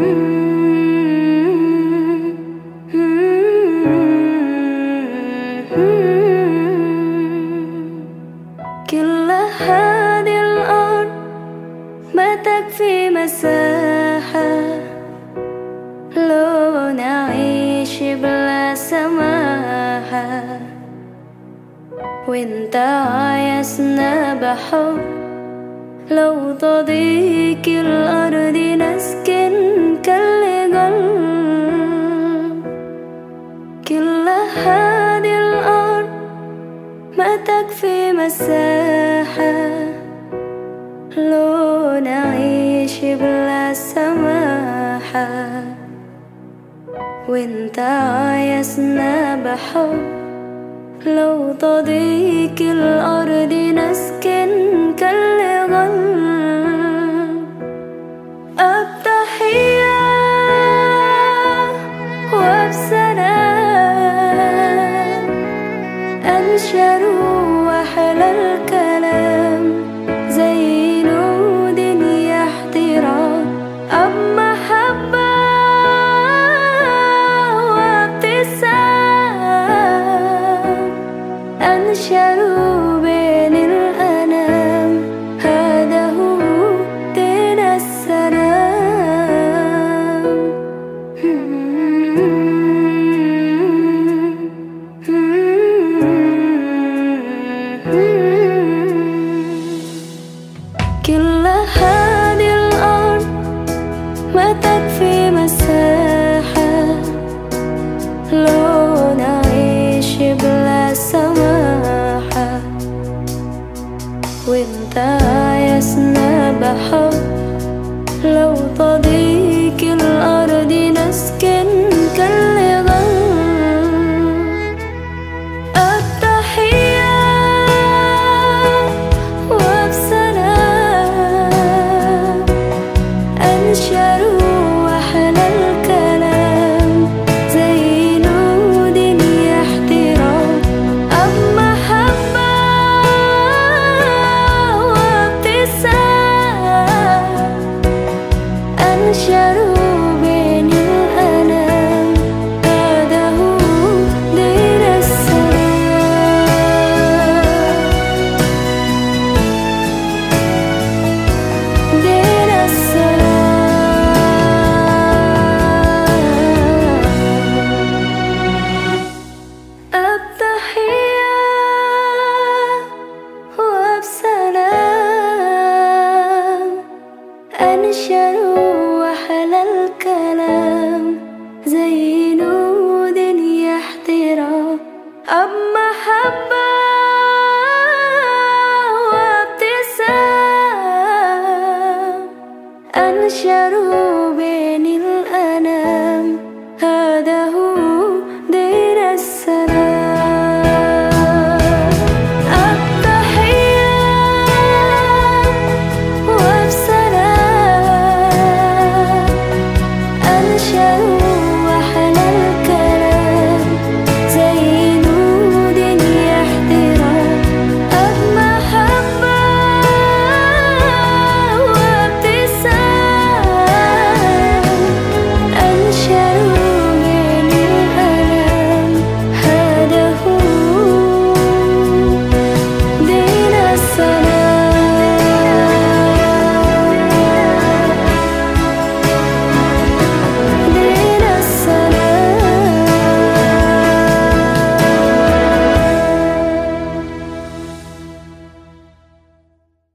كل هذه الأرض ما تكفي مساحة. لو نعيش بلا سماحة. وإنت عايزنا بحب. لو تضيق الأرض نسكن. مساحة لو نعيش بلا سماحة. وانت عايزنا بحب لو تضيق الأرض نسكن هذه الأرض ما تكفي مساحة. لو نعيش بلا سماحة. وانت عايزنا بحب لو تضيق shadow shadow